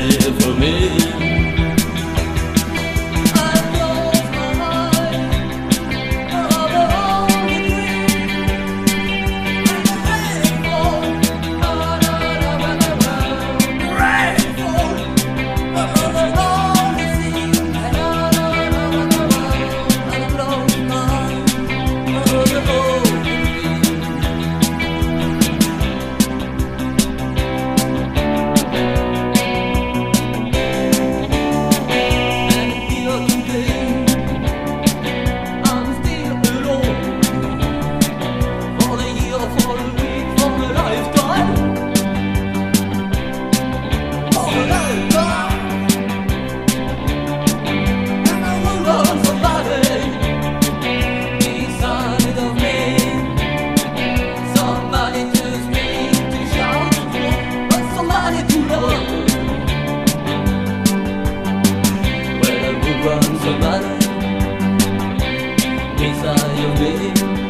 here for me. Inside of me.